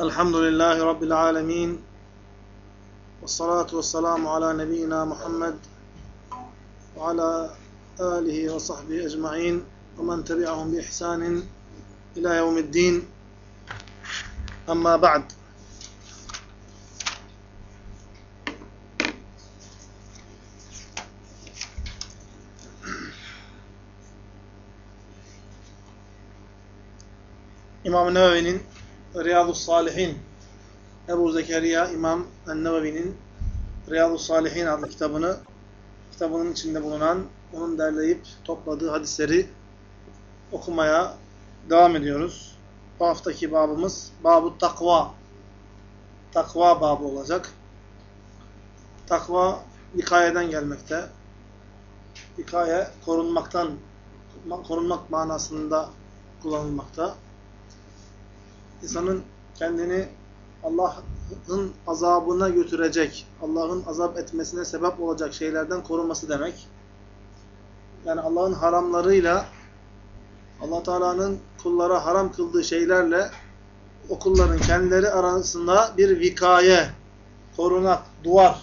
الحمد لله رب العالمين والصلاة والسلام على نبينا محمد وعلى آله وصحبه أجمعين ومن تبعهم بإحسان إلى يوم الدين. أما بعد İmam Nevevi'nin Riyadu Salihin Ebu Zekeriya İmam Nevevi'nin Riyadu Salihin adlı kitabını kitabının içinde bulunan onun derleyip topladığı hadisleri okumaya devam ediyoruz. Bu haftaki babımız Babu Takva. Takva babı olacak. Takva vikayeden gelmekte. Vikaye korunmaktan korunmak manasında kullanılmakta insanın kendini Allah'ın azabına götürecek, Allah'ın azap etmesine sebep olacak şeylerden koruması demek. Yani Allah'ın haramlarıyla Allah Teala'nın kullara haram kıldığı şeylerle o kulların kendileri arasında bir vikaye, korunak, duvar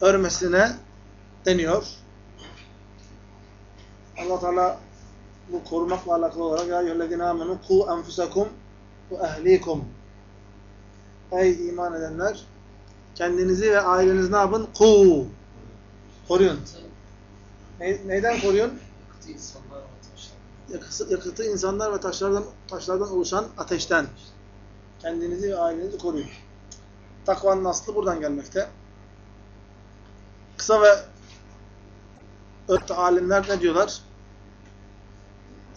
örmesine deniyor. Allah Teala bu korumakla alakalı olarak ya eyyühellezine amenu ku enfusakum ve ehlikum Ey iman edenler kendinizi ve ailenizi ne yapın? Ku koruyun. Ne, neyden koruyun? Yakıtı, insanlar ve taşlardan taşlardan oluşan ateşten. Kendinizi ve ailenizi koruyun. Takvanın aslı buradan gelmekte. Kısa ve öte alimler ne diyorlar?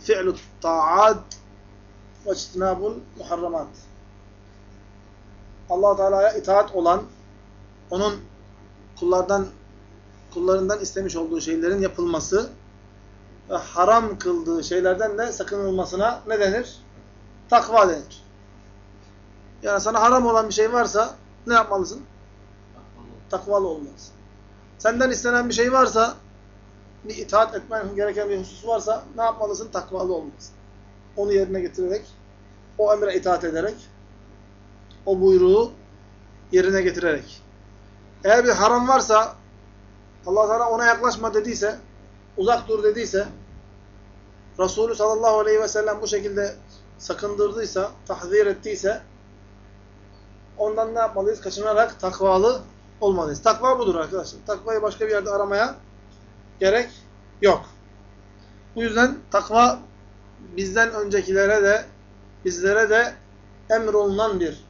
Fi'lu ta'at ve içtinabul muharramat. Allah Teala'ya itaat olan, onun kullardan kullarından istemiş olduğu şeylerin yapılması ve haram kıldığı şeylerden de sakınılmasına ne denir? Takva denir. Yani sana haram olan bir şey varsa ne yapmalısın? Takvalı olmalısın. Senden istenen bir şey varsa bir itaat etmen gereken bir husus varsa ne yapmalısın? Takvalı olmalısın. Onu yerine getirerek, o emre itaat ederek, o buyruğu yerine getirerek. Eğer bir haram varsa, Allah Teala ona yaklaşma dediyse, uzak dur dediyse, Resulü sallallahu aleyhi ve sellem bu şekilde sakındırdıysa, tahzir ettiyse, ondan ne yapmalıyız? Kaçınarak takvalı olmalıyız. Takva budur arkadaşlar. Takvayı başka bir yerde aramaya gerek yok. Bu yüzden takva bizden öncekilere de bizlere de emrolunan bir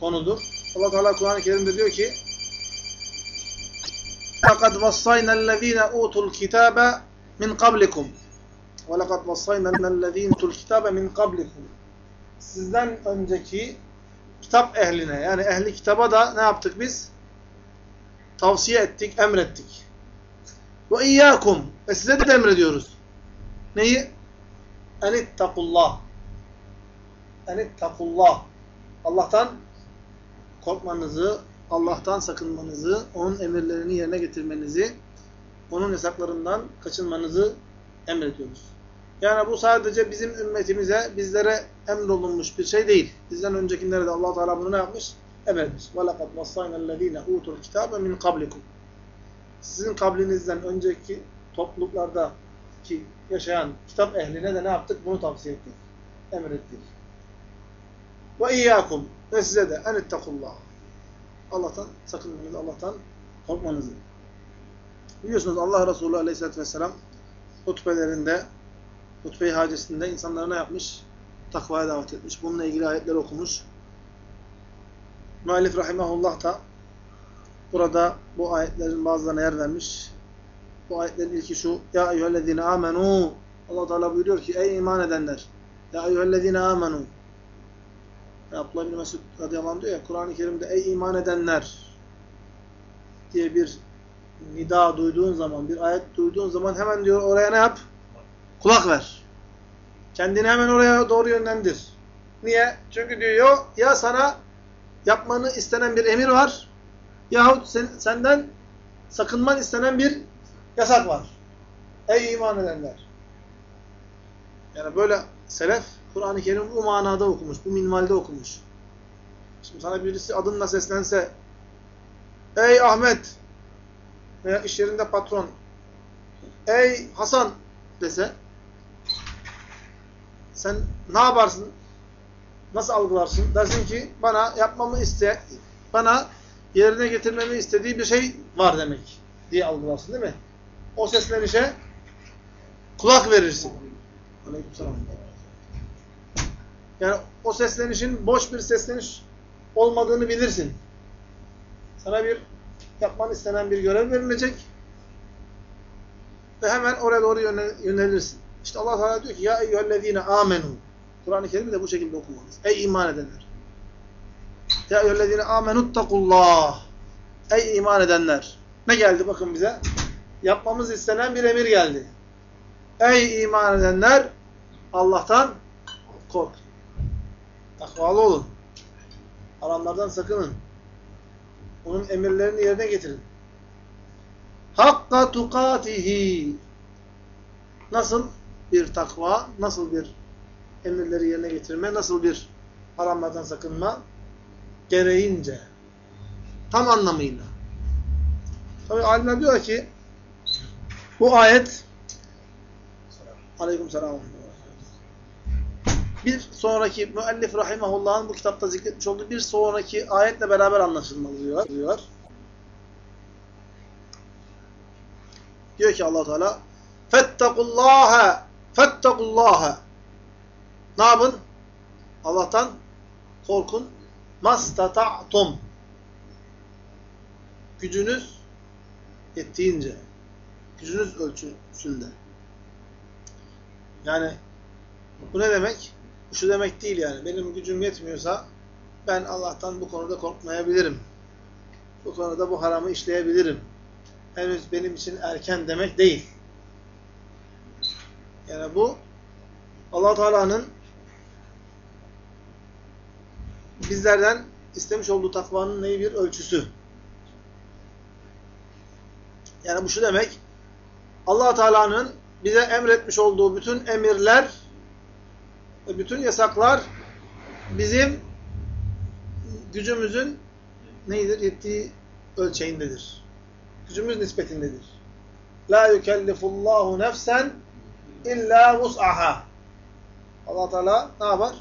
konudur. Allah Teala Kur'an-ı Kerim'de diyor ki لَقَدْ وَصَّيْنَا الَّذ۪ينَ اُوتُوا الْكِتَابَ مِنْ قَبْلِكُمْ وَلَقَدْ وَصَّيْنَا الَّذ۪ينَ اُوتُوا الْكِتَابَ مِنْ قَبْلِكُمْ Sizden önceki kitap ehline yani ehli kitaba da ne yaptık biz? Tavsiye ettik, emrettik. Ve iyyakum. Ve size de emrediyoruz. Neyi? Enittakullah. Enittakullah. Allah'tan korkmanızı, Allah'tan sakınmanızı, onun emirlerini yerine getirmenizi, onun yasaklarından kaçınmanızı emrediyoruz. Yani bu sadece bizim ümmetimize, bizlere emrolunmuş bir şey değil. Bizden öncekilere de Allah Teala bunu ne yapmış? Emretmiş. وَلَقَدْ وَصَّيْنَا الَّذ۪ينَ اُوتُوا الْكِتَابَ مِنْ قَبْلِكُمْ sizin kablinizden önceki topluluklarda ki yaşayan kitap ehline de ne yaptık? Bunu tavsiye ettik. Emrettik. Ve iyyakum ve size de enettekullah. Allah'tan sakınmanızı, Allah'tan korkmanızı. Biliyorsunuz Allah Resulü Aleyhisselatü Vesselam hutbelerinde, hutbe-i hacesinde insanlara yapmış? Takvaya davet etmiş. Bununla ilgili ayetler okumuş. Müellif Rahimahullah da Burada bu ayetlerin bazılarına yer vermiş. Bu ayetlerin ilki şu. Ya eyyühellezine amenu. Allah Teala buyuruyor ki ey iman edenler. Ya eyyühellezine amenu. Abdullah bin Mesud radıyallahu anh diyor ya Kur'an-ı Kerim'de ey iman edenler diye bir nida duyduğun zaman, bir ayet duyduğun zaman hemen diyor oraya ne yap? Kulak ver. Kendini hemen oraya doğru yönlendir. Niye? Çünkü diyor ya sana yapmanı istenen bir emir var Yahut sen, senden sakınman istenen bir yasak var. Ey iman edenler. Yani böyle selef Kur'an-ı Kerim bu manada okumuş, bu minvalde okumuş. Şimdi sana birisi adınla seslense, ey Ahmet veya iş yerinde patron, ey Hasan dese, sen ne yaparsın? Nasıl algılarsın? Dersin ki bana yapmamı iste, bana yerine getirmemi istediği bir şey var demek diye algılarsın değil mi? O seslenişe kulak verirsin. Yani o seslenişin boş bir sesleniş olmadığını bilirsin. Sana bir yapman istenen bir görev verilecek ve hemen oraya doğru yönelirsin. İşte Allah Teala diyor ki ya eyyühellezine amenu. Kur'an-ı Kerim'i de bu şekilde okumalıyız. Ey iman edenler. Ya eyyühellezine amenuttakullah. Ey iman edenler. Ne geldi bakın bize? Yapmamız istenen bir emir geldi. Ey iman edenler Allah'tan kork. Takvalı olun. Haramlardan sakının. Onun emirlerini yerine getirin. Hakka tukatihi. Nasıl bir takva, nasıl bir emirleri yerine getirme, nasıl bir haramlardan sakınma gereğince. Tam anlamıyla. Tabi alimler diyor ki bu ayet Aleyküm selam. Bir sonraki müellif rahimahullah'ın bu kitapta zikretmiş olduğu bir sonraki ayetle beraber anlaşılmalı diyorlar. Diyor ki Allah Teala fettekullaha fettekullaha ne yapın? Allah'tan korkun. Mastata'tum gücünüz yettiğince gücünüz ölçüsünde. Yani bu ne demek? Şu demek değil yani. Benim gücüm yetmiyorsa ben Allah'tan bu konuda korkmayabilirim. Bu konuda bu haramı işleyebilirim. Henüz benim için erken demek değil. Yani bu allah Teala'nın bizlerden istemiş olduğu takvanın neyi bir ölçüsü. Yani bu şu demek, allah Teala'nın bize emretmiş olduğu bütün emirler ve bütün yasaklar bizim gücümüzün neydir? Yettiği ölçeğindedir. Gücümüz nispetindedir. La yukellifullahu nefsen illa vus'aha. Allah Teala ne yapar?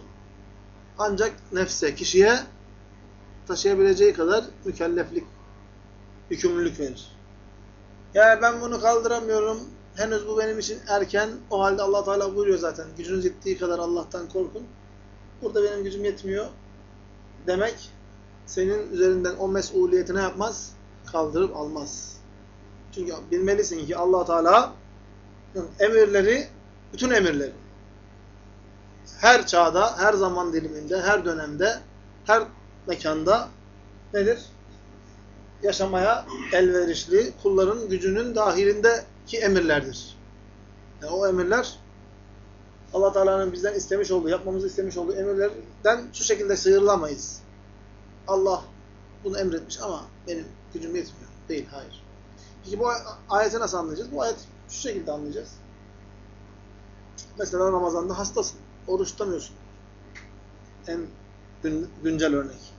Ancak nefse, kişiye taşıyabileceği kadar mükelleflik, yükümlülük verir. Yani ben bunu kaldıramıyorum, henüz bu benim için erken, o halde allah Teala buyuruyor zaten, gücünüz yettiği kadar Allah'tan korkun. Burada benim gücüm yetmiyor demek, senin üzerinden o mesuliyeti ne yapmaz? Kaldırıp almaz. Çünkü bilmelisin ki allah Teala emirleri, bütün emirleri, her çağda, her zaman diliminde, her dönemde, her mekanda nedir? Yaşamaya elverişli, kulların gücünün dahilindeki emirlerdir. Yani o emirler Allah Teala'nın bizden istemiş olduğu, yapmamızı istemiş olduğu emirlerden şu şekilde sıyrılamayız. Allah bunu emretmiş ama benim gücüm yetmiyor. Değil, hayır. Peki bu ayeti nasıl anlayacağız? Bu ayet şu şekilde anlayacağız. Mesela Ramazan'da hastasın Oruç tutamıyorsun. En gün, güncel örnek.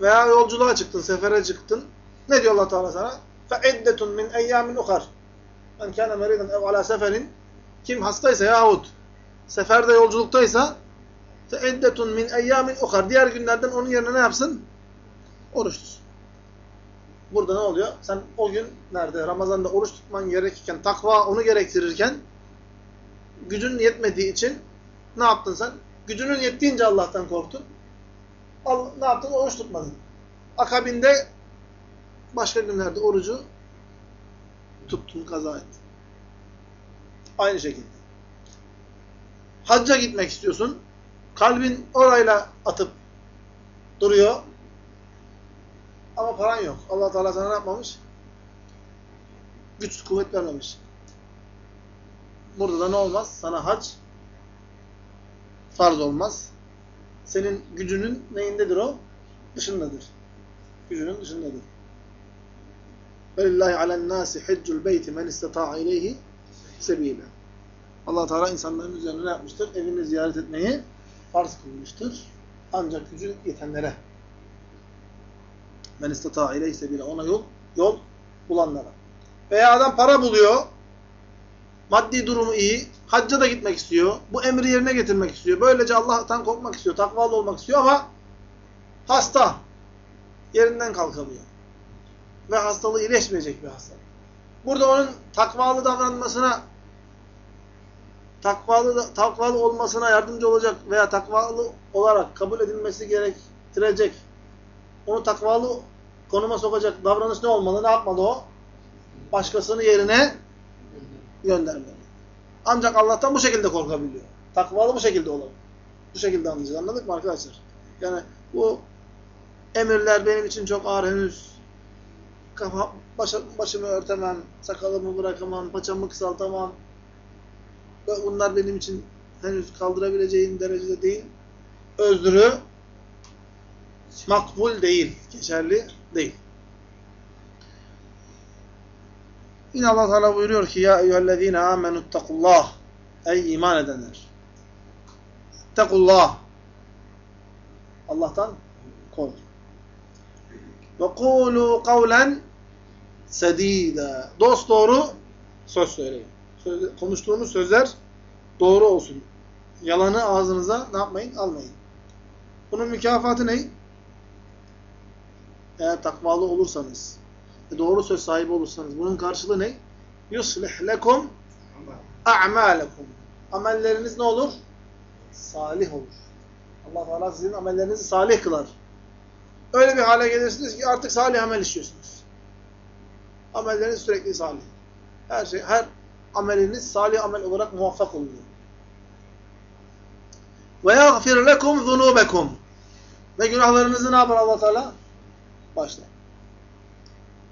Veya yolculuğa çıktın, sefere çıktın. Ne diyor Allah Teala sana? فَاِدَّةٌ مِنْ اَيَّامٍ اُخَرٍ Men kâne meriden ev ala seferin kim hastaysa yahut seferde yolculuktaysa فَاِدَّةٌ مِنْ اَيَّامٍ اُخَرٍ Diğer günlerden onun yerine ne yapsın? Oruç tutsun. Burada ne oluyor? Sen o gün nerede? Ramazan'da oruç tutman gerekirken, takva onu gerektirirken gücün yetmediği için ne yaptın sen? Gücünün yettiğince Allah'tan korktun. Allah, ne yaptın? Oruç tutmadın. Akabinde başka günlerde orucu tuttun, kaza ettin. Aynı şekilde. Hacca gitmek istiyorsun. Kalbin orayla atıp duruyor. Ama paran yok. Allah Teala sana ne yapmamış? Güç, kuvvet vermemiş. Burada da ne olmaz? Sana hac farz olmaz. Senin gücünün neyindedir o? Dışındadır. Gücünün dışındadır. Velillahi alen nasi hiccul beyti men istata'a ileyhi sebebiyle. Allah Teala insanların üzerine ne yapmıştır? Evini ziyaret etmeyi farz kılmıştır. Ancak gücü yetenlere. Men istata'a ileyhi sebebiyle. Ona yol, yol bulanlara. Veya adam para buluyor maddi durumu iyi, hacca da gitmek istiyor, bu emri yerine getirmek istiyor, böylece Allah'tan korkmak istiyor, takvalı olmak istiyor ama hasta, yerinden kalkamıyor. Ve hastalığı iyileşmeyecek bir hastalık. Burada onun takvalı davranmasına, takvalı, takvalı olmasına yardımcı olacak veya takvalı olarak kabul edilmesi gerektirecek, onu takvalı konuma sokacak davranış ne olmalı, ne yapmalı o? Başkasını yerine göndermeli. Ancak Allah'tan bu şekilde korkabiliyor. Takvalı bu şekilde olur. Bu şekilde anlayacağız. Anladık mı arkadaşlar? Yani bu emirler benim için çok ağır henüz. Kafa, başa, başımı örtemem, sakalımı bırakamam, paçamı kısaltamam. Ve bunlar benim için henüz kaldırabileceğim derecede değil. Özdürü makbul değil, geçerli değil. Yine Allah Teala buyuruyor ki ya eyyühellezine amenüttakullah ey iman edenler. Tekullah. Allah'tan korkun. Ve kulu kavlen sedîdâ. Dost doğru söz söyleyin. Söz, konuştuğunuz sözler doğru olsun. Yalanı ağzınıza ne yapmayın? Almayın. Bunun mükafatı ne? Eğer takvalı olursanız, doğru söz sahibi olursanız bunun karşılığı ne? Yuslih lekum a'malekum. Amelleriniz ne olur? Salih olur. Allah Teala sizin amellerinizi salih kılar. Öyle bir hale gelirsiniz ki artık salih amel işliyorsunuz. Amelleriniz sürekli salih. Her şey, her ameliniz salih amel olarak muvaffak oluyor. Ve yagfir lekum zunubekum. Ve günahlarınızı ne yapar Allah Teala? Başlar.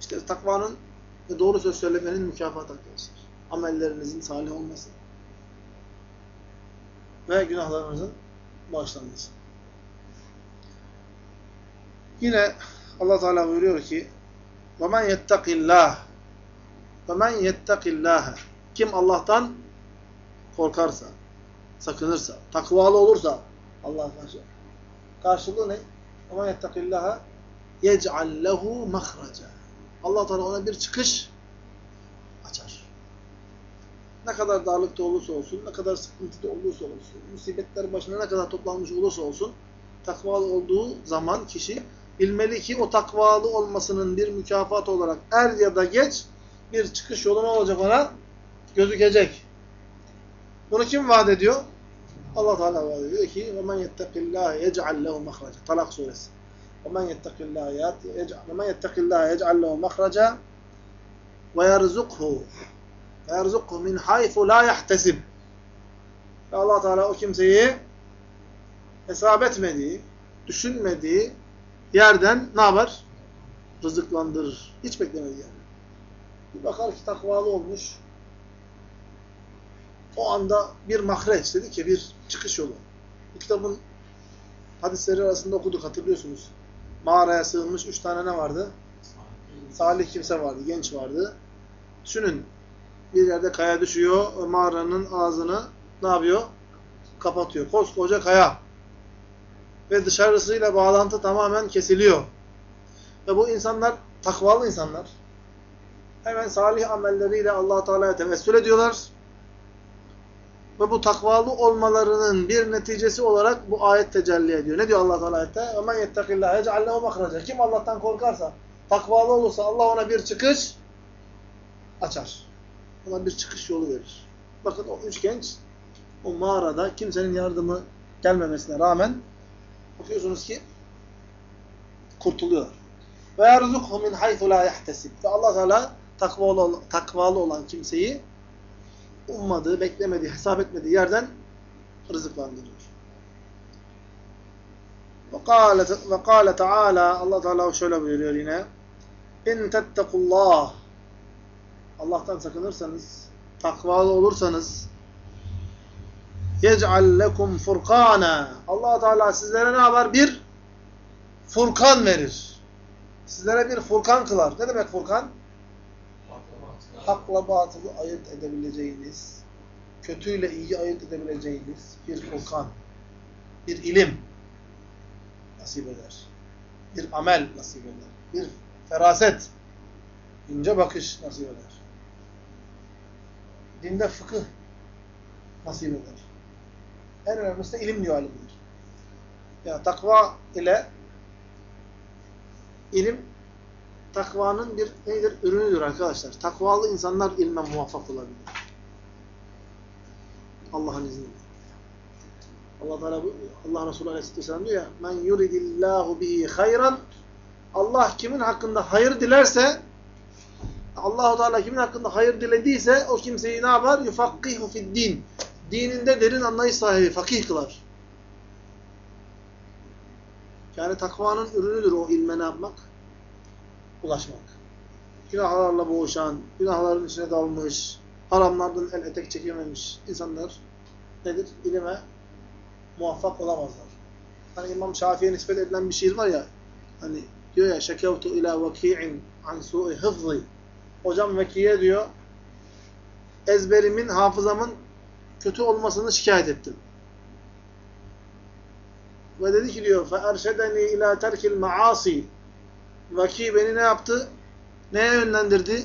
İşte takvanın ve doğru söz söylemenin mükafatı arkadaşlar. Amellerinizin salih olması. Ve günahlarınızın bağışlanması. Yine Allah Teala buyuruyor ki وَمَنْ يَتَّقِ اللّٰهِ وَمَنْ يَتَّقِ اللّٰهَ Kim Allah'tan korkarsa, sakınırsa, takvalı olursa Allah'a karşı karşılığı ne? وَمَنْ يَتَّقِ اللّٰهَ يَجْعَلْ لَهُ مَخْرَجًا Allah Teala ona bir çıkış açar. Ne kadar darlıkta olursa olsun, ne kadar sıkıntıda olursa olsun, musibetler başına ne kadar toplanmış olursa olsun, takvalı olduğu zaman kişi bilmeli ki o takvalı olmasının bir mükafat olarak er ya da geç bir çıkış yolu ne olacak ona? Gözükecek. Bunu kim vaat ediyor? Allah Teala vaat ediyor ki وَمَنْ يَتَّقِ اللّٰهِ يَجْعَلْ لَهُ مَخْرَجًا Talak suresi. وَمَنْ يَتَّقِ اللّٰهِ وَمَنْ يَتَّقِ اللّٰهِ يَجْعَلْ لَهُ مَخْرَجًا وَيَرْزُقْهُ وَيَرْزُقْهُ مِنْ حَيْفُ لَا يَحْتَسِبْ Ve Allah Teala o kimseyi hesap etmediği, düşünmediği yerden ne yapar? Rızıklandırır. Hiç beklemediği yani. Bir bakar ki takvalı olmuş. O anda bir mahreç dedi ki bir çıkış yolu. Bu kitabın hadisleri arasında okuduk hatırlıyorsunuz. Mağaraya sığınmış üç tane ne vardı? Salih kimse vardı, genç vardı. Düşünün bir yerde kaya düşüyor, mağaranın ağzını ne yapıyor? Kapatıyor. Koskoca kaya. Ve dışarısıyla bağlantı tamamen kesiliyor. Ve bu insanlar takvalı insanlar. Hemen salih amelleriyle allah Teala'ya tevessül ediyorlar. Ve bu takvalı olmalarının bir neticesi olarak bu ayet tecelli ediyor. Ne diyor Allah Teala ayette? "Ömen yettakillâhe ec'allehu mahraca." Kim Allah'tan korkarsa, takvalı olursa Allah ona bir çıkış açar. Ona bir çıkış yolu verir. Bakın o üç genç o mağarada kimsenin yardımı gelmemesine rağmen bakıyorsunuz ki kurtuluyor. Ve yerzukhu min haythu la yahtesib. Ve Allah Teala takvalı, takvalı olan kimseyi ummadığı, beklemediği, hesap etmediği yerden rızıklandırıyor. Ve kâle Teala Allah Teala şöyle buyuruyor yine İn tettekullah Allah'tan sakınırsanız, takvalı olursanız yec'al lekum furkana Allah Teala sizlere ne yapar? Bir furkan verir. Sizlere bir furkan kılar. Ne demek furkan? Hakla batılı ayırt edebileceğiniz, kötüyle iyi ayırt edebileceğimiz bir Furkan, bir ilim nasip eder. Bir amel nasip eder. Bir feraset, ince bakış nasip eder. Dinde fıkıh nasip eder. En önemlisi de ilim diyor alimler. Yani takva ile ilim takvanın bir nedir? Ürünüdür arkadaşlar. Takvalı insanlar ilme muvaffak olabilir. Allah'ın izniyle. Allah Teala Allah Resulü Aleyhisselam diyor ya: "Men yuridillahu bihi hayran" Allah kimin hakkında hayır dilerse Allahu Teala kimin hakkında hayır dilediyse o kimseyi ne yapar? Yufakkihu fid din. Dininde derin anlayış sahibi, fakih kılar. Yani takvanın ürünüdür o ilme ne yapmak? Ulaşmak. Günahlarla boğuşan, günahların içine dalmış, haramlardan el etek çekememiş insanlar nedir? İlime muvaffak olamazlar. Hani İmam Şafii'ye nispet edilen bir şiir var ya, hani diyor ya, şekevtu ila vaki'in an su'i hıfzı. Hocam Veki'ye diyor, ezberimin, hafızamın kötü olmasını şikayet ettim. Ve dedi ki diyor, فَاَرْشَدَنِي ila terkil maasi. Vaki beni ne yaptı? Neye yönlendirdi?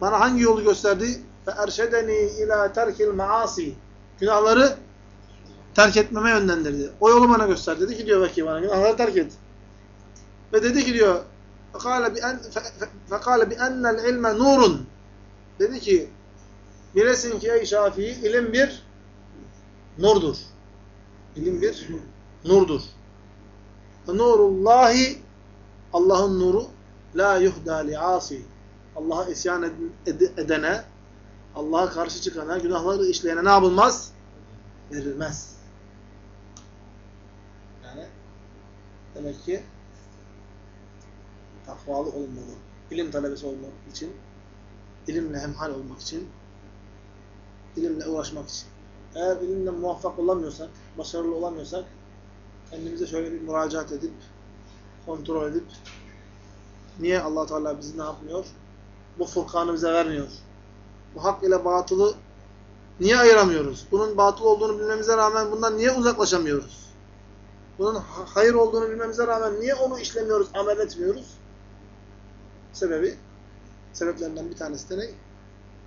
Bana hangi yolu gösterdi? فَاَرْشَدَنِي ila terkil maasi. Günahları terk etmeme yönlendirdi. O yolu bana gösterdi. Dedi ki diyor Vaki bana, günahları terk et. Ve dedi ki diyor, فَقَالَ بِأَنَّ الْعِلْمَ نُورٌ Dedi ki, bilesin ki ey Şafii, ilim bir nurdur. İlim bir nurdur. Nurullahi Allah'ın nuru la yuhda li asi. Allah'a isyan edene, Allah'a karşı çıkana, günahları işleyene ne yapılmaz? Verilmez. Yani demek ki takvalı olmalı. İlim talebesi olmak için, ilimle hemhal olmak için, ilimle uğraşmak için. Eğer ilimle muvaffak olamıyorsak, başarılı olamıyorsak, kendimize şöyle bir müracaat edip, kontrol edip, niye allah Teala bizi ne yapmıyor? Bu furkanı bize vermiyor. Bu hak ile batılı niye ayıramıyoruz? Bunun batıl olduğunu bilmemize rağmen bundan niye uzaklaşamıyoruz? Bunun hayır olduğunu bilmemize rağmen niye onu işlemiyoruz, amel etmiyoruz? Sebebi, sebeplerinden bir tanesi de ne?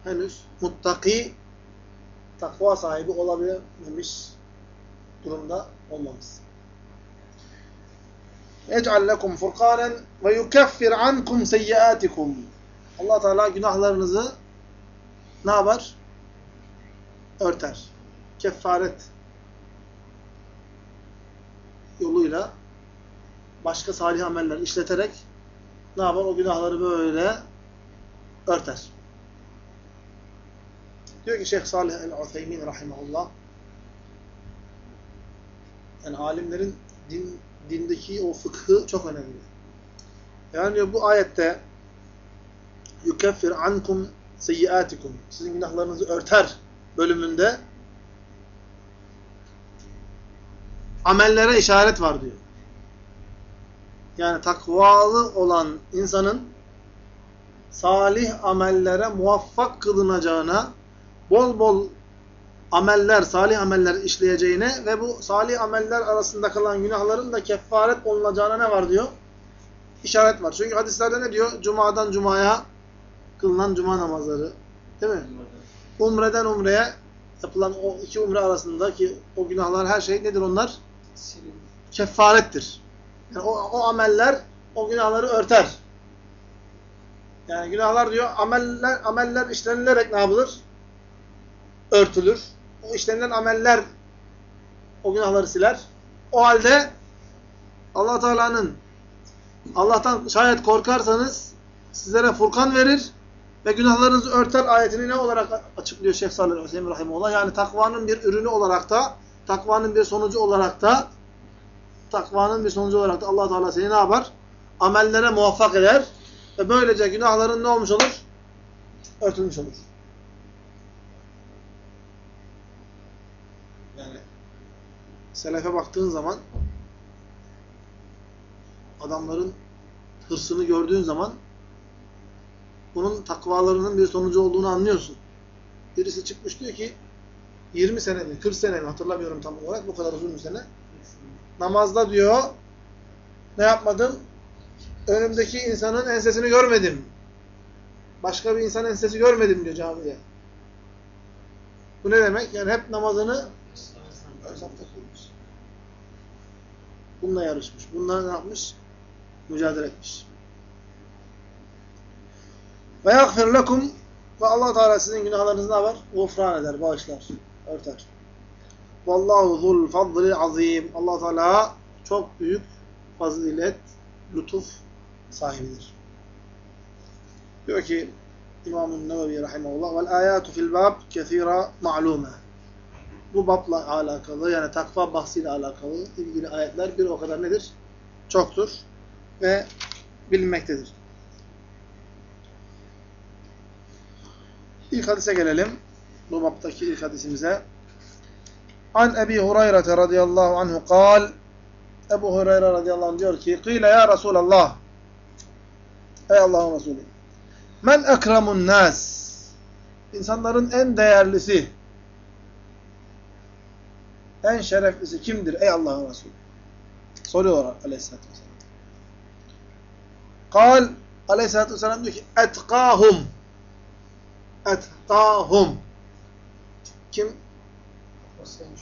Henüz muttaki, takva sahibi olabilmemiş durumda olmamız. يَجْعَلْ لَكُمْ فُرْقَانًا وَيُكَفِّرْ عَنْكُمْ سَيِّئَاتِكُمْ allah Teala günahlarınızı ne yapar? Örter. Kefaret yoluyla başka salih ameller işleterek ne yapar? O günahları böyle örter. Diyor ki Şeyh Salih el-Utheymin rahimahullah yani alimlerin din, dindeki o fıkhı çok önemli. Yani bu ayette yukeffir ankum seyyiatikum sizin günahlarınızı örter bölümünde amellere işaret var diyor. Yani takvalı olan insanın salih amellere muvaffak kılınacağına, bol bol ameller, salih ameller işleyeceğine ve bu salih ameller arasında kalan günahların da kefaret olunacağına ne var diyor? İşaret var. Çünkü hadislerde ne diyor? Cuma'dan Cuma'ya kılınan Cuma namazları. Değil mi? Umreden Umre'ye yapılan o iki umre arasındaki o günahlar her şey nedir onlar? Kefarettir. Yani o, o ameller o günahları örter. Yani günahlar diyor ameller ameller işlenilerek ne yapılır? Örtülür. O işlenilen ameller o günahları siler. O halde Allah Teala'nın Allah'tan şayet korkarsanız sizlere Furkan verir ve günahlarınızı örter ayetini ne olarak açıklıyor Şeyh Salih Aleyhisselam Rahimullah? Yani takvanın bir ürünü olarak da takvanın bir sonucu olarak da takvanın bir sonucu olarak da allah Teala seni ne yapar? Amellere muvaffak eder ve böylece günahların ne olmuş olur? Örtülmüş olur. Yani selefe baktığın zaman adamların hırsını gördüğün zaman bunun takvalarının bir sonucu olduğunu anlıyorsun. Birisi çıkmış diyor ki 20 sene mi 40 sene mi hatırlamıyorum tam olarak bu kadar uzun bir sene. Namazda diyor ne yapmadım? Önümdeki insanın ensesini görmedim. Başka bir insan ensesi görmedim diyor camide. Bu ne demek? Yani hep namazını. Bununla yarışmış. Bununla ne yapmış? Mücadele etmiş. Ve yagfir lekum ve allah Teala sizin günahlarınızı ne yapar? Gufran eder, bağışlar, örter. Vallahu zul fadli azim. allah Teala çok büyük fazilet, lütuf sahibidir. Diyor ki İmam-ı Nevevi rahimahullah vel ayatu fil bab kesira ma'lume. Bu babla alakalı yani takva bahsiyle alakalı ilgili ayetler bir o kadar nedir? Çoktur ve bilinmektedir. İlk hadise gelelim. Bu babdaki ilk hadisimize. An Ebi Hureyre radıyallahu anhu kal Ebu Hureyre radıyallahu anh diyor ki Kıyle ya Resulallah Ey Allah'ın Resulü Men ekremun nas İnsanların en değerlisi en şereflisi kimdir ey Allah'ın Resulü? Soruyor aleyhissalatü vesselam. Kal aleyhissalatü vesselam diyor ki etkâhum etkâhum kim?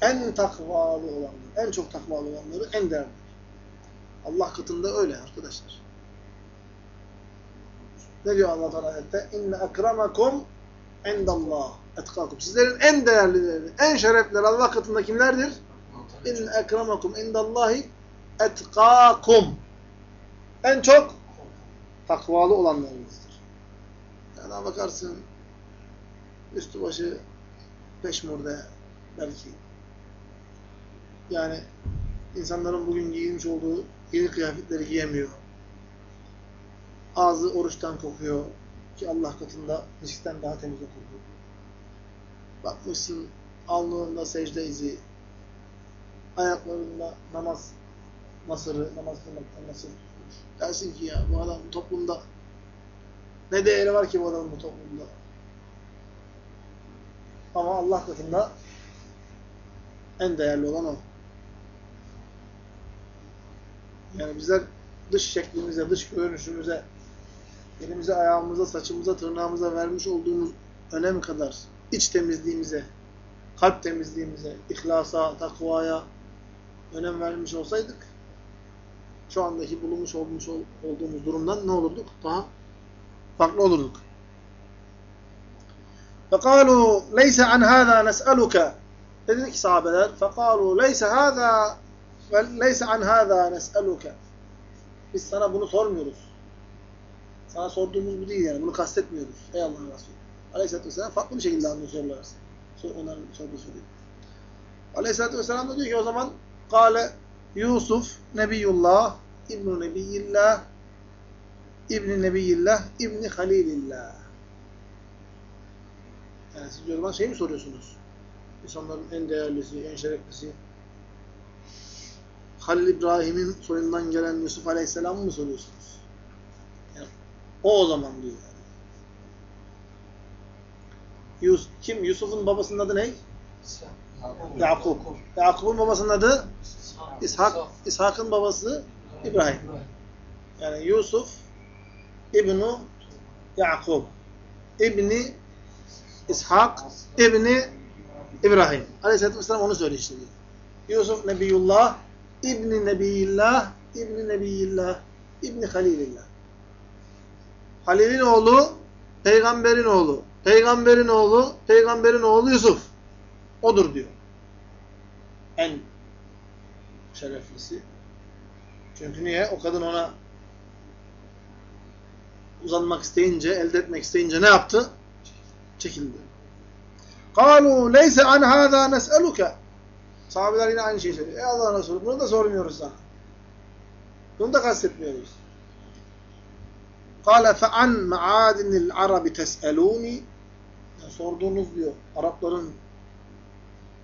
En takvalı olanları, en çok takvalı olanları en değerli. Allah katında öyle arkadaşlar. Ne diyor Allah Teala ayette? İnne ekremakum indallah etkakum. Sizlerin en değerlileri, en şerefleri Allah katında kimlerdir? İnne ekremakum indallahi etkakum. En çok takvalı olanlarınızdır. Yani bakarsın üstü başı peşmurde belki. Yani insanların bugün giymiş olduğu yeni kıyafetleri giyemiyor. Ağzı oruçtan kokuyor ki Allah katında miskten daha temiz kokuyor. Bakmışsın alnında secde izi, ayaklarında namaz nasırı, namaz kılmaktan nasır tutmuş. Dersin ki ya bu adam bu toplumda ne değeri var ki bu adamın bu toplumda? Ama Allah katında en değerli olan o. Yani bizler dış şeklimize, dış görünüşümüze, elimize, ayağımıza, saçımıza, tırnağımıza vermiş olduğumuz önem kadar iç temizliğimize, kalp temizliğimize, ihlasa, takvaya önem vermiş olsaydık şu andaki bulunmuş olmuş olduğumuz durumdan ne olurduk? Daha farklı olurduk. فَقَالُوا لَيْسَ عَنْ هَذَا نَسْأَلُكَ Dedi ki sahabeler فَقَالُوا لَيْسَ هَذَا لَيْسَ عَنْ هَذَا نَسْأَلُكَ Biz sana bunu sormuyoruz. Sana sorduğumuz bu değil yani. Bunu kastetmiyoruz. Ey Allah'ın Resulü. Aleyhisselatü Vesselam farklı bir şekilde anlıyor soruları. Onların sorduğu soruyu. Aleyhisselatü Vesselam da diyor ki o zaman Kale Yusuf Nebiyullah İbn-i Nebiyillah İbn-i Nebiyillah İbn-i Halilillah Yani siz diyor bana şey mi soruyorsunuz? İnsanların en değerlisi, en şereflisi Halil İbrahim'in soyundan gelen Yusuf Aleyhisselam'ı mı soruyorsunuz? Yani, o o zaman diyor. Yus kim? Yusuf'un babasının adı ne? Yakup. Yakup'un babasının adı? İshak. İshak'ın babası İbrahim. Yani Yusuf İbnu Yakup. İbni İshak İbni İbrahim. Aleyhisselatü Vesselam onu söylüyor işte. Yusuf Nebiyullah İbni Nebiyillah İbni Nebiyillah İbni Halilillah. Halil'in oğlu peygamberin oğlu. Peygamberin oğlu peygamberin oğlu Yusuf. Odur diyor. En şereflisi. Çünkü niye? O kadın ona uzanmak isteyince, elde etmek isteyince ne yaptı? Çekildi. قَالُوا لَيْسَ عَنْ هَذَا نَسْأَلُكَ Sahabeler yine aynı şeyi söylüyor. Ey Allah Resulü bunu da sormuyoruz sana. Bunu da kastetmiyoruz. قَالَ فَعَنْ مَعَادِنِ الْعَرَبِ تَسْأَلُونِ sorduğunuz diyor Arapların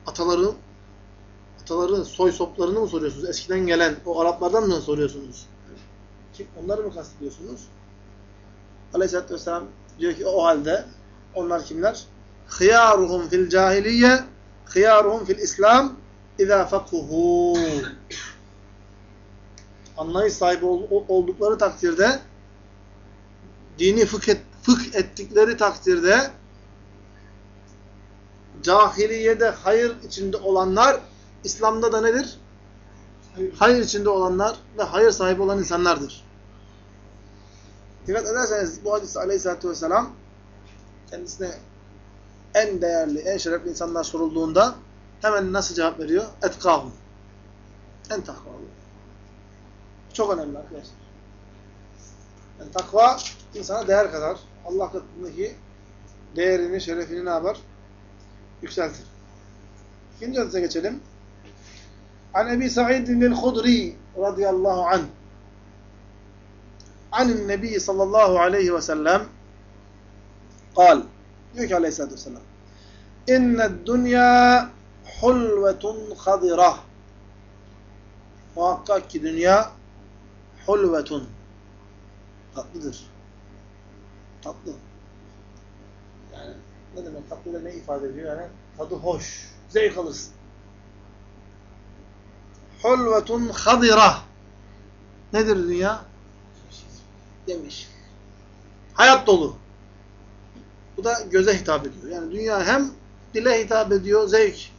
ataları ataları soy soplarını mı soruyorsunuz? Eskiden gelen o Araplardan mı soruyorsunuz? Kim, onları mı kastediyorsunuz? Aleyhisselatü Vesselam diyor ki o halde onlar kimler? Hıyaruhum fil cahiliye hıyaruhum fil İslam izâ fakuhu anlayış sahibi oldukları takdirde dini fıkh, et, fıkh ettikleri takdirde cahiliyede hayır içinde olanlar İslam'da da nedir? Hayır. içinde olanlar ve hayır sahibi olan insanlardır. Dikkat ederseniz bu hadis aleyhissalatü vesselam kendisine en değerli, en şerefli insanlar sorulduğunda hemen nasıl cevap veriyor? Etkâhum. En takvalı. Çok önemli arkadaşlar. Yani takva insana değer kadar. Allah katındaki değerini, şerefini ne yapar? Yükseltir. İkinci hadise geçelim. An Ebi Sa'idin el-Hudri radıyallahu anh anin Nebi sallallahu aleyhi ve sellem قال diyor ki aleyhissalatü vesselam inne dünya hulvetun hadira muhakkak ki dünya hulvetun tatlıdır tatlı yani ne demek tatlı da ne ifade ediyor yani tadı hoş zevk alırsın hulvetun hadira nedir dünya demiş. Hayat dolu. Bu da göze hitap ediyor. Yani dünya hem dile hitap ediyor, zevk.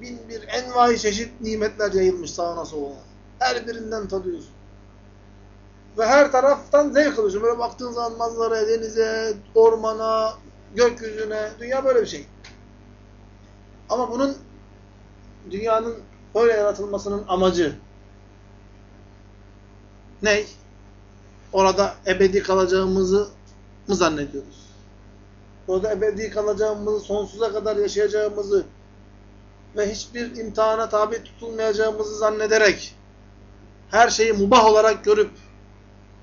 Bin bir envai çeşit nimetler yayılmış sağına soluna. Her birinden tadıyorsun. Ve her taraftan zevk alıyorsun. Böyle baktığın zaman manzaraya, denize, ormana, gökyüzüne. Dünya böyle bir şey. Ama bunun dünyanın böyle yaratılmasının amacı ne? Orada ebedi kalacağımızı mı zannediyoruz? Orada ebedi kalacağımızı, sonsuza kadar yaşayacağımızı ve hiçbir imtihana tabi tutulmayacağımızı zannederek her şeyi mubah olarak görüp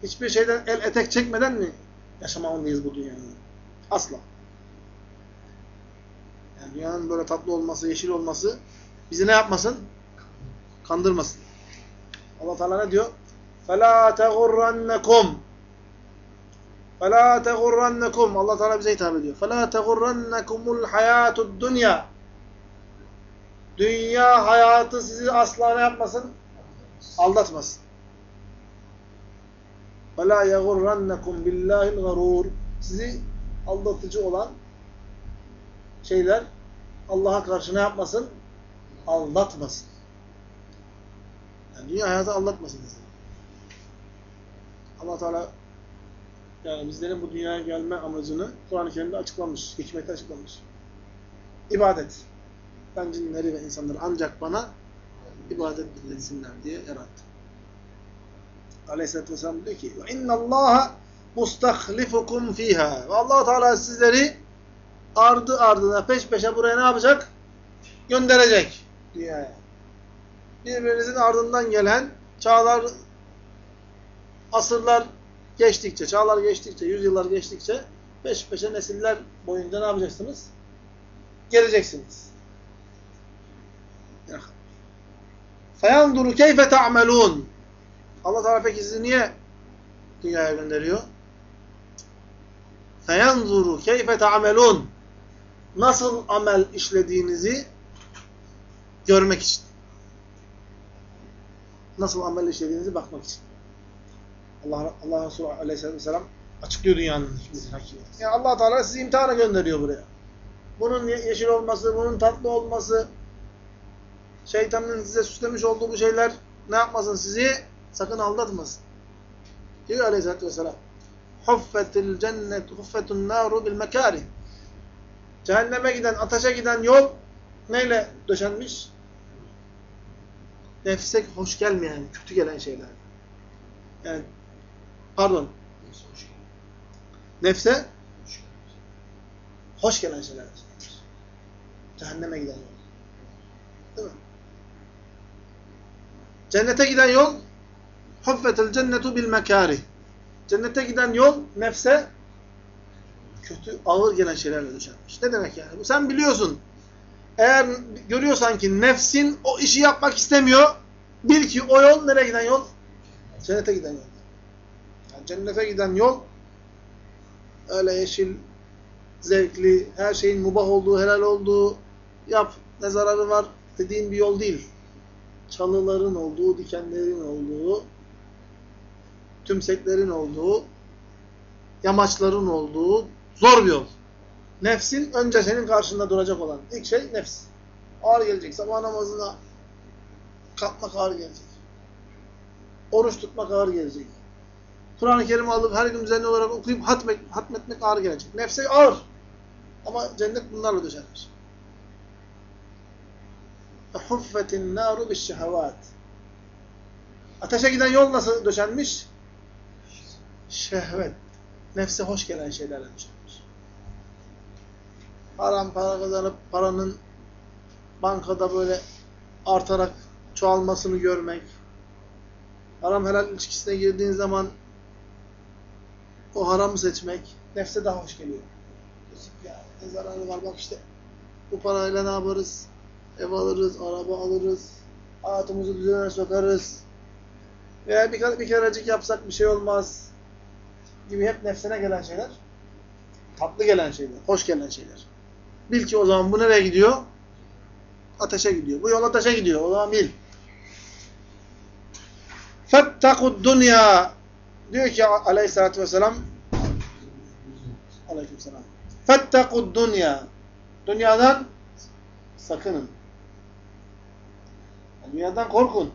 hiçbir şeyden el etek çekmeden mi yaşamalıyız bu dünyanın? Asla. Yani dünyanın böyle tatlı olması, yeşil olması bizi ne yapmasın? Kandırmasın. Allah Teala ne diyor? فَلَا تَغُرَّنَّكُمْ فَلَا تَغُرَّنَّكُمْ Allah Teala bize hitap ediyor. فَلَا تَغُرَّنَّكُمُ الْحَيَاتُ الدُّنْيَا Dünya hayatı sizi asla ne yapmasın? Aldatmasın. وَلَا يَغُرَّنَّكُمْ بِاللّٰهِ الْغَرُورِ Sizi aldatıcı olan şeyler Allah'a karşı ne yapmasın? Aldatmasın. Yani dünya hayatı aldatmasın. Sizi allah Teala yani bizlerin bu dünyaya gelme amacını Kur'an-ı Kerim'de açıklamış, hikmeti açıklamış. İbadet. Ben cinleri ve insanları ancak bana ibadet etsinler diye yarattı. Aleyhisselatü Vesselam diyor ki وَاِنَّ اللّٰهَ مُسْتَخْلِفُكُمْ ف۪يهَا Ve allah Teala sizleri ardı ardına peş peşe buraya ne yapacak? Gönderecek dünyaya. Birbirinizin ardından gelen çağlar asırlar geçtikçe, çağlar geçtikçe, yüzyıllar geçtikçe peş peşe nesiller boyunca ne yapacaksınız? Geleceksiniz. فَيَنْظُرُ كَيْفَ تَعْمَلُونَ Allah Teala peki sizi niye dünyaya gönderiyor? فَيَنْظُرُ كَيْفَ تَعْمَلُونَ Nasıl amel işlediğinizi görmek için. Nasıl amel işlediğinizi bakmak için. Allah, Allah Resulü Aleyhisselatü Vesselam açıklıyor dünyanın hikmetini, hakikati. Yani allah Teala sizi imtihana gönderiyor buraya. Bunun yeşil olması, bunun tatlı olması, şeytanın size süslemiş olduğu bu şeyler ne yapmasın sizi? Sakın aldatmasın. Diyor Aleyhisselatü Vesselam. Huffetil cennet, huffetun naru bil mekari. Cehenneme giden, ateşe giden yol neyle döşenmiş? Nefse hoş gelmeyen, kötü gelen şeyler. Yani Pardon. Nefse hoş gelen şeyler. Cehenneme giden yol. Değil mi? Cennete giden yol huffetel cennetu bil mekari. Cennete giden yol nefse kötü, ağır gelen şeylerle düşermiş. Ne demek yani? Sen biliyorsun. Eğer görüyorsan ki nefsin o işi yapmak istemiyor, bil ki o yol nereye giden yol? Cennete giden yol. Cennete giden yol öyle yeşil, zevkli, her şeyin mubah olduğu, helal olduğu, yap ne zararı var dediğin bir yol değil. Çalıların olduğu, dikenlerin olduğu, tümseklerin olduğu, yamaçların olduğu zor bir yol. Nefsin önce senin karşında duracak olan ilk şey nefs. Ağır gelecek. Sabah namazına kalkmak ağır gelecek. Oruç tutmak ağır gelecek. Kur'an-ı Kerim'i alıp her gün düzenli olarak okuyup hatmet, hatmetmek ağır gelecek. Nefse ağır. Ama cennet bunlarla döşenmiş. حُفَّتِ النَّارُ بِالشَّهَوَاتِ Ateşe giden yol nasıl döşenmiş? Şehvet. Nefse hoş gelen şeylerle döşenmiş. Haram para kazanıp paranın bankada böyle artarak çoğalmasını görmek. Haram helal ilişkisine girdiğin zaman o haramı seçmek nefse daha hoş geliyor. Ya ne zararı var bak işte bu parayla ne yaparız? Ev alırız, araba alırız, hayatımızı düzene sokarız. Veya bir, bir kerecik yapsak bir şey olmaz gibi hep nefsine gelen şeyler. Tatlı gelen şeyler, hoş gelen şeyler. Bil ki o zaman bu nereye gidiyor? Ateşe gidiyor. Bu yol ateşe gidiyor. O zaman bil. فَاتَّقُوا dünya Diyor ki aleyhissalatü vesselam aleykümselam فَاتَّقُوا dünya Dünyadan sakının. Dünyadan korkun.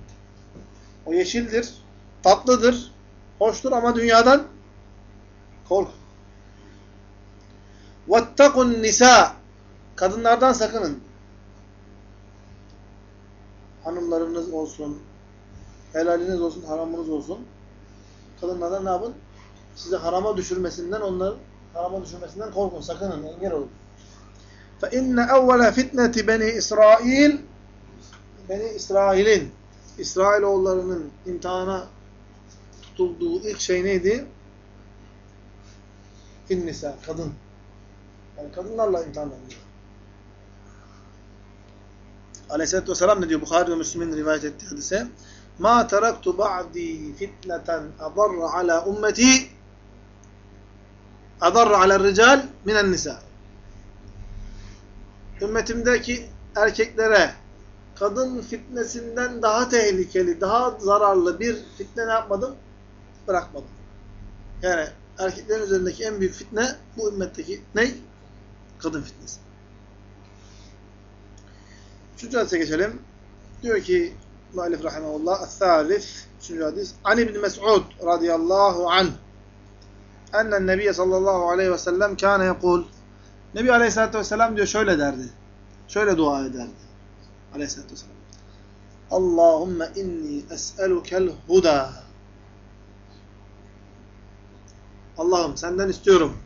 O yeşildir, tatlıdır, hoştur ama dünyadan kork. وَاتَّقُوا nisa Kadınlardan sakının. Hanımlarınız olsun, helaliniz olsun, haramınız olsun. Kadınlardan ne yapın? Sizi harama düşürmesinden, onları harama düşürmesinden korkun, sakının, engel olun. فَاِنَّ اَوَّلَ فِتْنَةِ بَنِي İsrail Beni İsrail'in, İsrailoğullarının imtihana tutulduğu ilk şey neydi? İnnisa, kadın. Yani kadınlarla imtihan ediliyor. Aleyhisselatü Vesselam ne diyor? Bukhari ve Müslüm'ün rivayet ettiği hadise. Ma teraktu ba'di fitneten adarra ala ummeti adarra ala rical minen nisa. Ümmetimdeki erkeklere kadın fitnesinden daha tehlikeli, daha zararlı bir fitne yapmadım? Bırakmadım. Yani erkeklerin üzerindeki en büyük fitne bu ümmetteki ne? Kadın fitnesi. Üçüncü hadise geçelim. Diyor ki Muallif Rahimahullah Es-Salif Üçüncü hadis An İbni Mes'ud radıyallahu anh Ennen Nebiye sallallahu aleyhi ve sellem kâne yekul Nebi aleyhissalatü vesselam diyor şöyle derdi. Şöyle dua ederdi. Aleyhissalatü vesselam. Allahümme inni es'elukel huda Allah'ım senden istiyorum.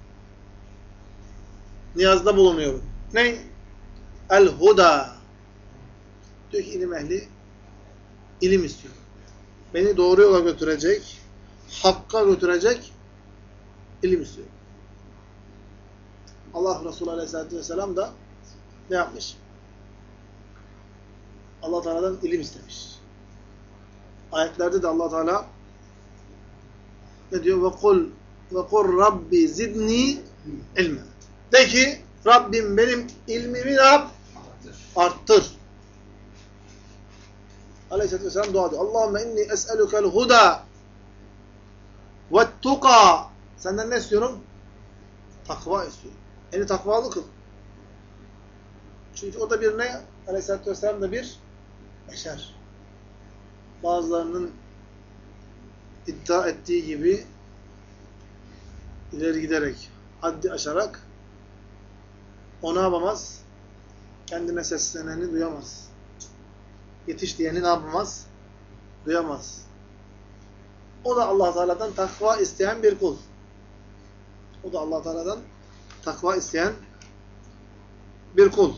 Niyazda bulunuyorum. Ne? El huda. Diyor ilim ehli ilim istiyor. Beni doğru yola götürecek, hakka götürecek ilim istiyor. Allah Resulü Aleyhisselatü Vesselam da ne yapmış? allah Teala'dan ilim istemiş. Ayetlerde de allah Teala ne diyor? ve kur Rabbi zidni ilme. De ki Rabbim benim ilmimi ne yap? Arttır. Aleyhisselatü Vesselam dua ediyor. Allahümme inni es'elükel huda ve tuka. Senden ne istiyorum? Takva istiyorum. Beni takvalı kıl. Çünkü o da bir ne? Aleyhisselatü Vesselam da bir beşer. Bazılarının iddia ettiği gibi ileri giderek, haddi aşarak o ne yapamaz? Kendine sesleneni duyamaz. Yetiş diyeni ne yapamaz? Duyamaz. O da allah Teala'dan takva isteyen bir kul. O da allah Teala'dan takva isteyen bir kul.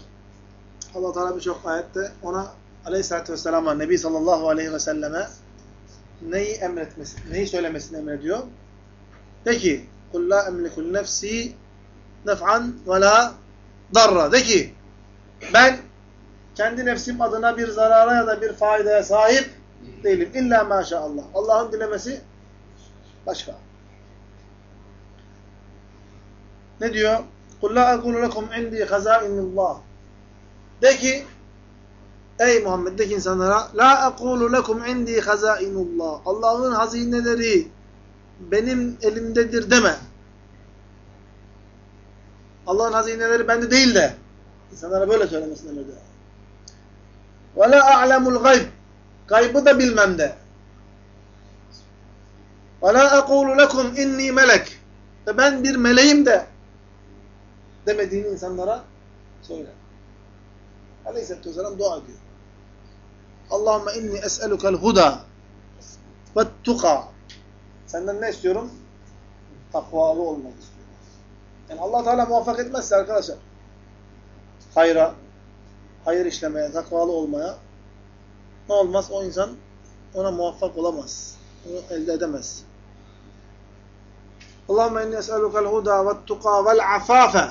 allah Teala birçok ayette ona Aleyhisselatü Vesselam'a, Nebi sallallahu aleyhi ve selleme neyi emretmesi, neyi söylemesini emrediyor? De ki, قُلْ لَا اَمْلِكُ النَّفْسِ نَفْعًا وَلَا darra. De ki, ben kendi nefsim adına bir zarara ya da bir faydaya sahip değilim. İlla maşallah. Allah'ın dilemesi başka. Ne diyor? قُلْ لَا أَقُولُ لَكُمْ عِنْدِي خَزَائِنُ اللّٰهِ De ki, ey Muhammed de ki insanlara, La ekulu lekum indi hazainullah. Allah'ın hazineleri benim elimdedir deme. Allah'ın hazineleri bende değil de. İnsanlara böyle söylemesini emrediyor. La a'lemul gayb. Gaybı da bilmem de. La ekulu lekum inni melek. Ve ben bir meleğim de demediğini insanlara söyle. Aleyhisselatü Vesselam dua ediyor. Allahümme inni es'elukel huda ve tuka. Senden ne istiyorum? Takvalı olmak istiyorum. Yani allah Teala muvaffak etmezse arkadaşlar hayra, hayır işlemeye, takvalı olmaya ne olmaz? O insan ona muvaffak olamaz. Onu elde edemez. Allahümme inni es'elukel huda ve tuka vel afafe.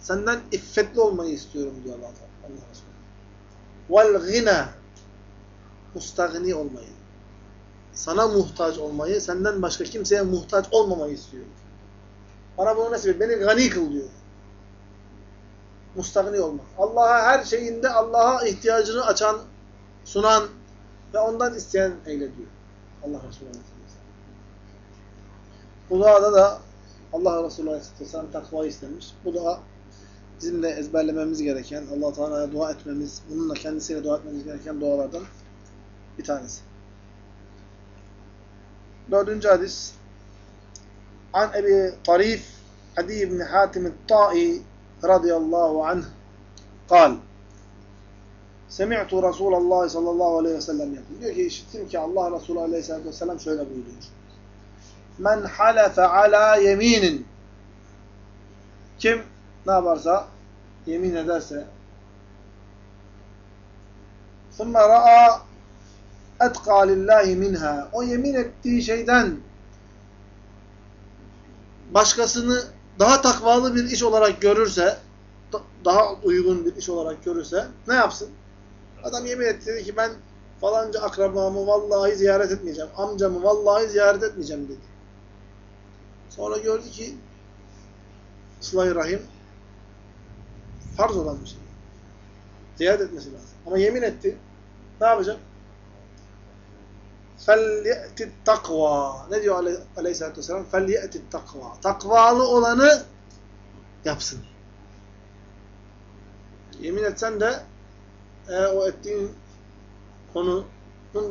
Senden iffetli olmayı istiyorum diyor Allah. Allah Resulü. Vel gina. Mustagni olmayı. Sana muhtaç olmayı, senden başka kimseye muhtaç olmamayı istiyor. Bana bunu nasip et. Beni gani kıl diyor. Mustagni olmak. Allah'a her şeyinde Allah'a ihtiyacını açan, sunan ve ondan isteyen eyle diyor. Allah Resulü Aleyhisselam. Bu duada da Allah Resulü Aleyhisselam takvayı istemiş. Bu dua bizim de ezberlememiz gereken, allah Teala'ya dua etmemiz, bununla kendisiyle dua etmemiz gereken dualardan bir tanesi. Dördüncü hadis. An Ebi Tarif Adi ibn Hatim el-Ta'i radıyallahu anh kal Semi'tu Resulallah sallallahu aleyhi ve sellem yapıyor. Diyor ki işittim ki Allah Resulü aleyhissalatü vesselam şöyle buyuruyor. Men halefe ala yeminin kim ne yaparsa yemin ederse ثُمَّ رَأَى اَتْقَى لِلّٰهِ minha. O yemin ettiği şeyden başkasını daha takvalı bir iş olarak görürse, daha uygun bir iş olarak görürse ne yapsın? Adam yemin etti dedi ki ben falanca akrabamı vallahi ziyaret etmeyeceğim. Amcamı vallahi ziyaret etmeyeceğim dedi. Sonra gördü ki sıla Rahim farz olan bir şey. Ziyaret etmesi lazım. Ama yemin etti. Ne yapacak? فَلْيَأْتِ takva. Ne diyor aley aleyhissalatü vesselam? فَلْيَأْتِ takva. Takvalı olanı yapsın. Yemin etsen de eğer o ettiğin konunun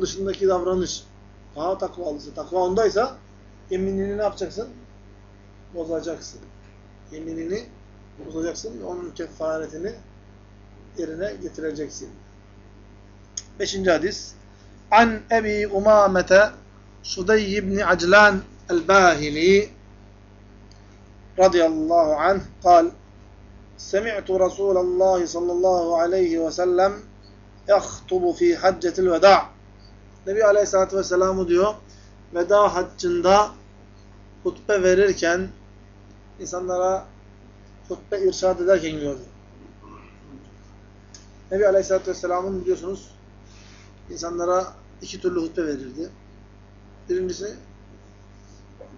dışındaki davranış daha takvalısı, takva ondaysa yeminini ne yapacaksın? Bozacaksın. Yeminini bozacaksın ve onun kefaretini yerine getireceksin. Beşinci hadis. An Ebi Umamete Sudey ibn Aclan el-Bahili radıyallahu anh kal Semi'tu Resulallah sallallahu aleyhi ve sellem yahtubu fi haccetil veda' Nebi Aleyhisselatü Vesselam'ı diyor veda haccında hutbe verirken insanlara hutbe irşad ederken gördü. Nebi Aleyhisselatü Vesselam'ın biliyorsunuz insanlara iki türlü hutbe verirdi. Birincisi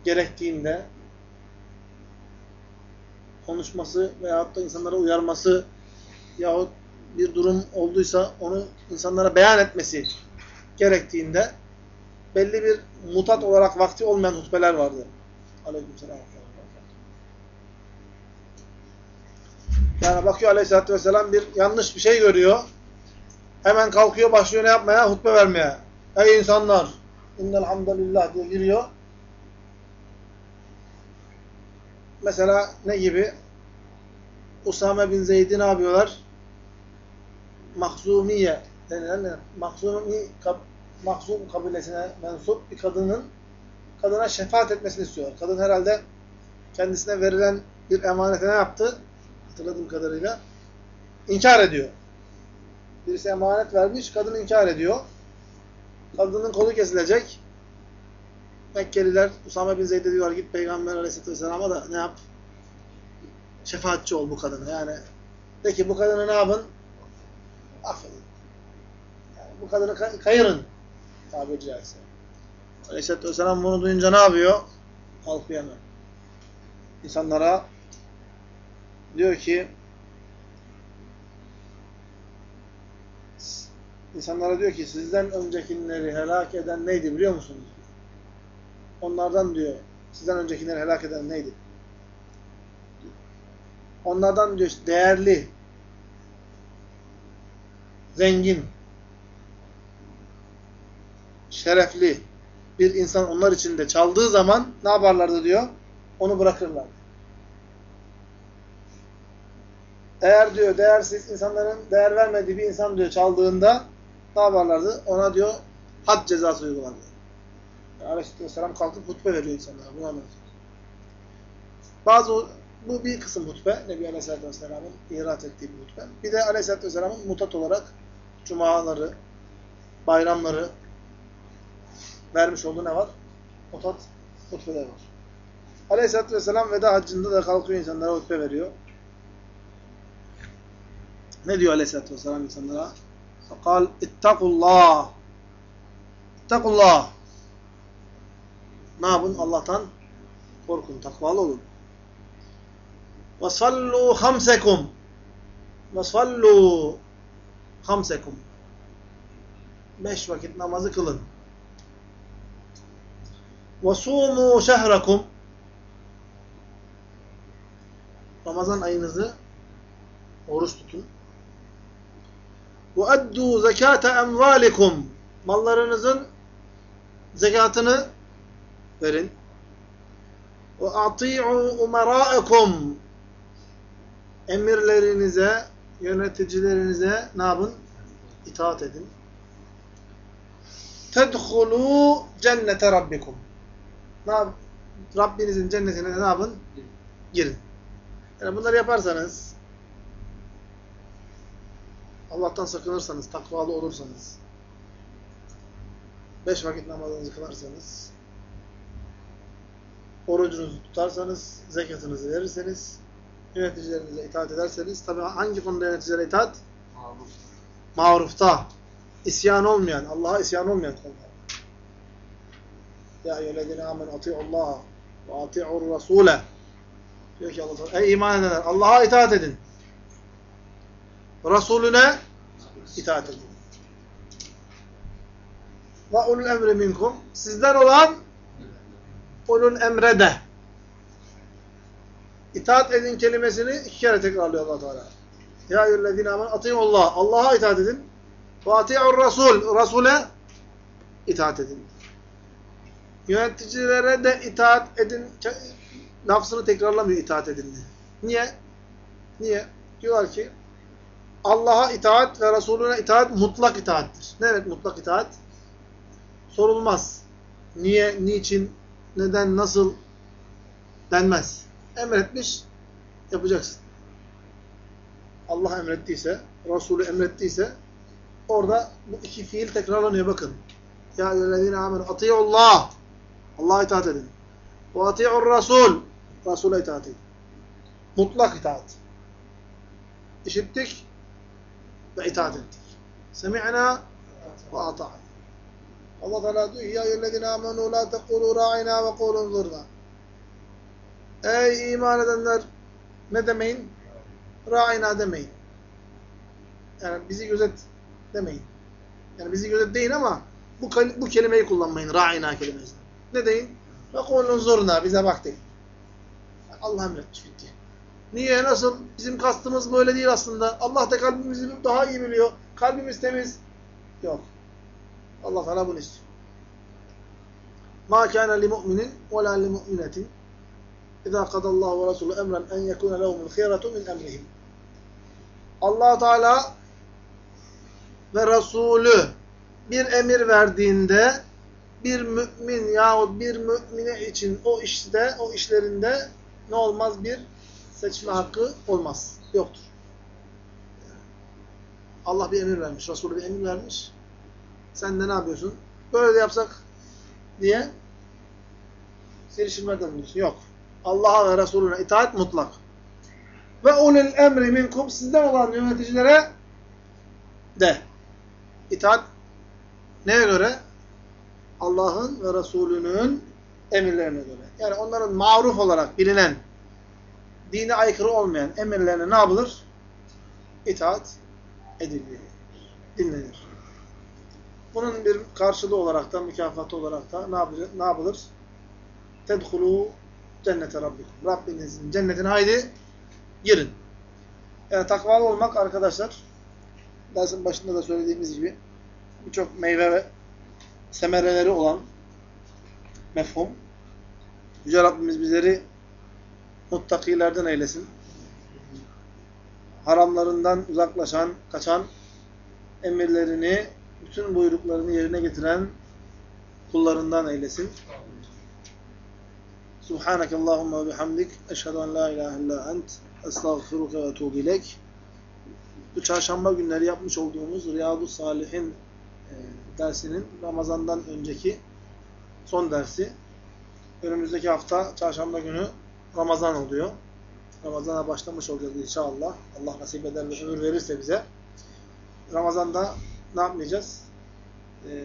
gerektiğinde konuşması veyahut da insanlara uyarması yahut bir durum olduysa onu insanlara beyan etmesi gerektiğinde belli bir mutat olarak vakti olmayan hutbeler vardı. Yani bakıyor aleyhissalatü vesselam bir yanlış bir şey görüyor. Hemen kalkıyor başlıyor ne yapmaya? Hutbe vermeye. Ey insanlar! İnnel hamdalillah diye giriyor. Mesela ne gibi? Usame bin Zeyd'i ne yapıyorlar? Mahzumiye denilen Mahzumi Mahzum kabilesine mensup bir kadının kadına şefaat etmesini istiyor. Kadın herhalde kendisine verilen bir emanete ne yaptı? Hatırladığım kadarıyla. İnkar ediyor. Birisi emanet vermiş, kadın inkar ediyor. Kadının kolu kesilecek. Mekkeliler Usame bin Zeyd'e diyorlar git Peygamber Aleyhisselatü Vesselam'a da ne yap? Şefaatçi ol bu kadına. Yani de ki bu kadını ne yapın? Affedin. Yani bu kadını kayırın. Tabiri caizse. Aleyhisselatü Vesselam bunu duyunca ne yapıyor? Kalkıyor hemen. İnsanlara diyor ki insanlara diyor ki sizden öncekileri helak eden neydi biliyor musunuz? Onlardan diyor sizden öncekileri helak eden neydi? Onlardan diyor değerli, zengin, şerefli bir insan onlar içinde çaldığı zaman ne yaparlardı diyor? Onu bırakırlar. Eğer diyor değersiz insanların değer vermediği bir insan diyor çaldığında ne yaparlardı? Ona diyor had cezası uygulardı. Yani Aleyhisselam kalkıp hutbe veriyor insanlara. Bunu anlatıyor. Bazı bu bir kısım hutbe. Nebi Aleyhisselatü Vesselam'ın irat ettiği bir hutbe. Bir de Aleyhisselatü Vesselam'ın mutat olarak cumaları, bayramları vermiş olduğu ne var? Mutat hutbeler var. Aleyhisselatü Vesselam veda haccında da kalkıyor insanlara hutbe veriyor. Ne diyor Aleyhisselatü Vesselam insanlara? Fakal ittakullah. İttakullah. Ne yapın? Allah'tan korkun, takvalı olun. وَصَلُّوا خَمْسَكُمْ وَصَلُّوا خَمْسَكُمْ Beş vakit namazı kılın. وَصُومُوا شَهْرَكُمْ Ramazan ayınızı oruç tutun. وَأَدُّوا زَكَاةَ اَمْوَالِكُمْ Mallarınızın zekatını verin. وَاَعْطِيعُوا اُمَرَاءَكُمْ Emirlerinize, yöneticilerinize ne yapın? İtaat edin. تَدْخُلُوا cennete rabbikum. Ne yap? Rabbinizin cennetine ne yapın? Girin. Yani bunları yaparsanız Allah'tan sakınırsanız, takvalı olursanız beş vakit namazınızı kılarsanız orucunuzu tutarsanız, zekatınızı verirseniz yöneticilerinize itaat ederseniz tabi hangi konuda yöneticilere itaat? Maruf. Marufta. isyan olmayan, Allah'a isyan olmayan konular. Ya eyyühellezine amen ati'ullaha ve ati'ur rasule. Diyor ki Allah Ey iman edenler Allah'a itaat edin. Resulüne itaat edin. Ve ulul emri minkum. Sizden olan ulul emre de. İtaat edin kelimesini iki kere tekrarlıyor Allah Teala. Ya eyyühellezine amen ati'ullah. Allah'a itaat edin. Ve ati'ur rasul. Rasule itaat edin. Yöneticilere de itaat edin. Lafzını tekrarlamıyor itaat edin. Niye? Niye? Diyorlar ki Allah'a itaat ve Resulüne itaat mutlak itaattir. Ne demek mutlak itaat? Sorulmaz. Niye, niçin, neden, nasıl denmez. Emretmiş, yapacaksın. Allah emrettiyse, Resulü emrettiyse orada bu iki fiil tekrarlanıyor bakın. Ya eyyühellezine amenu atiyullah. Allah'a itaat edin. Ve ati'ur rasul. Resul'e itaat edin. Mutlak itaat. İşittik ve itaat ettik. Semi'na ve ata'na. Allah Teala diyor ya eyyühellezine amenu la tekulu ra'ina ve kulu zurna. Ey iman edenler ne demeyin? Ra'ina demeyin. Yani bizi gözet demeyin. Yani bizi gözet deyin ama bu, bu kelimeyi kullanmayın. Ra'ina kelimesini. Ne deyin? Ve kulun zurna. Bize bak deyin. Allah emretmiş bitti. Niye? Nasıl? Bizim kastımız böyle değil aslında. Allah da kalbimizi daha iyi biliyor. Kalbimiz temiz. Yok. Allah Teala bunu istiyor. Mu'minin ve la li mu'minetin İzâ kadallâhu ve rasûlü emren en yekûne lehumul khîretu min emrihim. allah Teala ve Resulü bir emir verdiğinde bir mümin yahut bir mümine için o işte, o işlerinde ne olmaz? Bir seçme hakkı olmaz. Yoktur. Allah bir emir vermiş. Resulü bir emir vermiş. Sen de ne yapıyorsun? Böyle de yapsak diye girişimlerde bulunuyorsun. Yok. Allah'a ve Resulüne itaat mutlak. Ve ulil emri minkum sizden olan yöneticilere de itaat neye göre? Allah'ın ve Resulünün emirlerine göre. Yani onların maruf olarak bilinen dine aykırı olmayan emirlerine ne yapılır? İtaat edilir. Dinlenir. Bunun bir karşılığı olarak da, mükafatı olarak da ne yapılır? Ne yapılır? Tedhulu cennete rabbikum. Rabbinizin cennetine haydi girin. Yani takvalı olmak arkadaşlar, dersin başında da söylediğimiz gibi birçok meyve ve semereleri olan mefhum. Yüce Rabbimiz bizleri muttakilerden eylesin. Haramlarından uzaklaşan, kaçan, emirlerini, bütün buyruklarını yerine getiren kullarından eylesin. Subhaneke Allahumma bihamdik. Eşhedü en la ilahe illa ent. Estağfiruke ve etubu ileyk. Bu çarşamba günleri yapmış olduğumuz Riyadu Salihin e, dersinin Ramazan'dan önceki son dersi. Önümüzdeki hafta çarşamba günü Ramazan oluyor. Ramazan'a başlamış olacağız inşallah. Allah nasip eder ve ömür verirse bize. Ramazan'da ne yapmayacağız? Ee,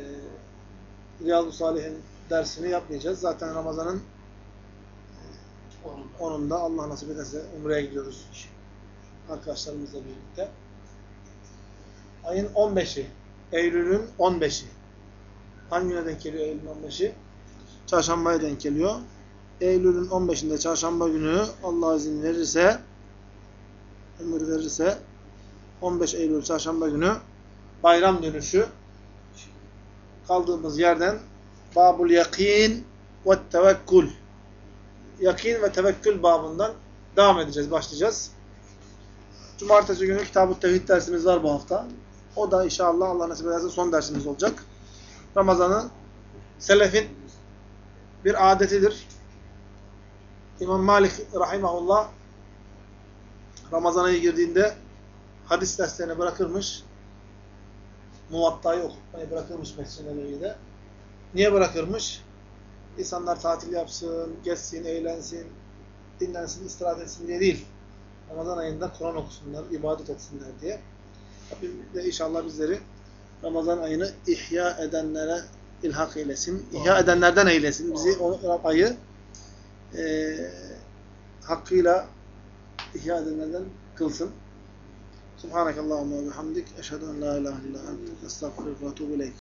Riyadu Salih'in dersini yapmayacağız. Zaten Ramazan'ın 10'unda Allah nasip ederse Umre'ye gidiyoruz. Arkadaşlarımızla birlikte. Ayın 15'i. Eylül'ün 15'i. Hangi güne denk geliyor Eylül'ün 15'i? Çarşambaya denk geliyor. Eylül'ün 15'inde çarşamba günü Allah izin verirse ömür verirse 15 Eylül çarşamba günü bayram dönüşü kaldığımız yerden Babul Yakin ve Tevekkül Yakin ve Tevekkül babından devam edeceğiz, başlayacağız. Cumartesi günü Kitab-ı Tevhid dersimiz var bu hafta. O da inşallah Allah nasip ederse son dersimiz olacak. Ramazan'ı selefin bir adetidir. İmam Malik rahimahullah Ramazan ayı girdiğinde hadis derslerini bırakırmış. Muvatta'yı okutmayı bırakırmış Mescid-i. Niye bırakırmış? İnsanlar tatil yapsın, gezsin, eğlensin, dinlensin, istirahat etsin diye değil. Ramazan ayında Kur'an okusunlar, ibadet etsinler diye. Rabbim de inşallah bizleri Ramazan ayını ihya edenlere ilhak eylesin. İhya edenlerden eylesin. Bizi o ayı e, hakkıyla ihya edenlerden kılsın. Subhanakallahumma ve bihamdik. Eşhedü en la ilahe illa ente. Estağfirullah ve.